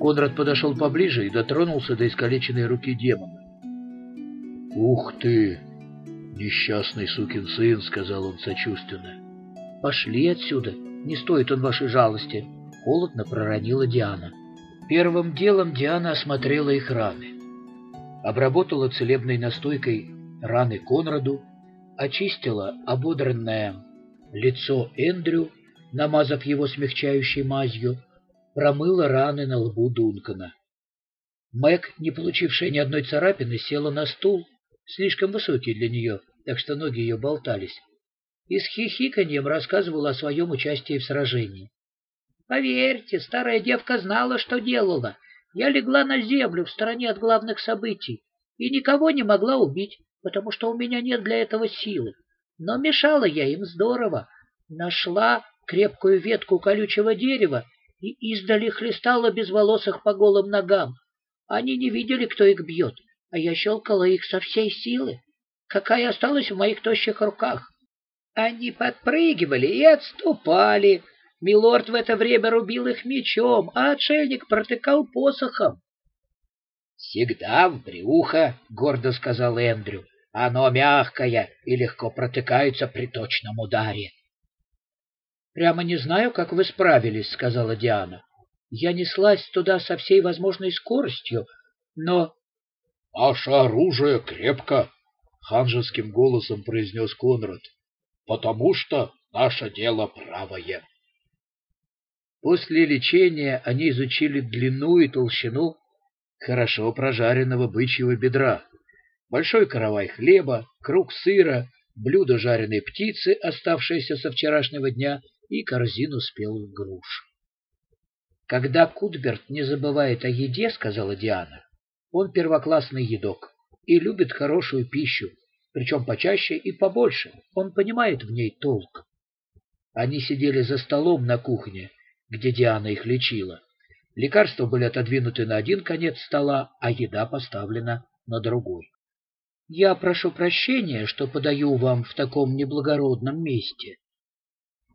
Конрад подошел поближе и дотронулся до искалеченной руки демона. «Ух ты! Несчастный сукин сын!» — сказал он сочувственно. «Пошли отсюда! Не стоит он вашей жалости!» — холодно проронила Диана. Первым делом Диана осмотрела их раны. Обработала целебной настойкой раны Конраду, очистила ободранное лицо Эндрю, намазав его смягчающей мазью, промыла раны на лбу Дункана. Мэг, не получившая ни одной царапины, села на стул, слишком высокий для нее, так что ноги ее болтались, и с хихиканьем рассказывала о своем участии в сражении. «Поверьте, старая девка знала, что делала. Я легла на землю в стороне от главных событий и никого не могла убить, потому что у меня нет для этого силы. Но мешала я им здорово. Нашла крепкую ветку колючего дерева и издали хлестала безволосых по голым ногам. Они не видели, кто их бьет, а я щелкала их со всей силы, какая осталась в моих тощих руках. Они подпрыгивали и отступали. Милорд в это время рубил их мечом, а отшельник протыкал посохом. — Всегда в брюхо, — гордо сказал Эндрю. — Оно мягкое и легко протыкается при точном ударе. «Прямо не знаю, как вы справились», — сказала Диана. «Я неслась туда со всей возможной скоростью, но...» «Наше оружие крепко», — ханжеским голосом произнес Конрад, «потому что наше дело правое». После лечения они изучили длину и толщину хорошо прожаренного бычьего бедра, большой каравай хлеба, круг сыра, блюдо жареной птицы, оставшееся со вчерашнего дня, и корзину спелых груш. «Когда Кутберт не забывает о еде, — сказала Диана, — он первоклассный едок и любит хорошую пищу, причем почаще и побольше, он понимает в ней толк. Они сидели за столом на кухне, где Диана их лечила. Лекарства были отодвинуты на один конец стола, а еда поставлена на другой. «Я прошу прощения, что подаю вам в таком неблагородном месте»,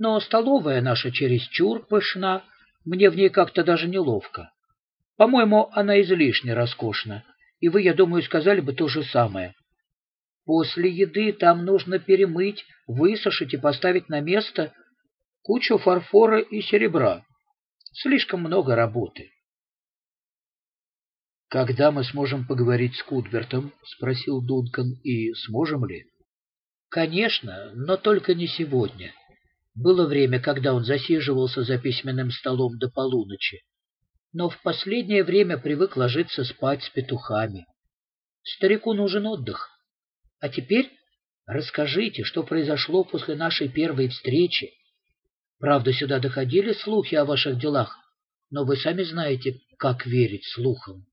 но столовая наша чересчур пышна, мне в ней как-то даже неловко. По-моему, она излишне роскошна, и вы, я думаю, сказали бы то же самое. После еды там нужно перемыть, высушить и поставить на место кучу фарфора и серебра. Слишком много работы. «Когда мы сможем поговорить с Кутбертом?» — спросил Дункан. «И сможем ли?» «Конечно, но только не сегодня. Было время, когда он засиживался за письменным столом до полуночи, но в последнее время привык ложиться спать с петухами. Старику нужен отдых. А теперь расскажите, что произошло после нашей первой встречи. Правда, сюда доходили слухи о ваших делах, но вы сами знаете, как верить слухам.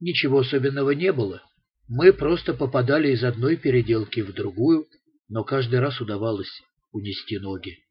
Ничего особенного не было. Мы просто попадали из одной переделки в другую, но каждый раз удавалось унести ноги.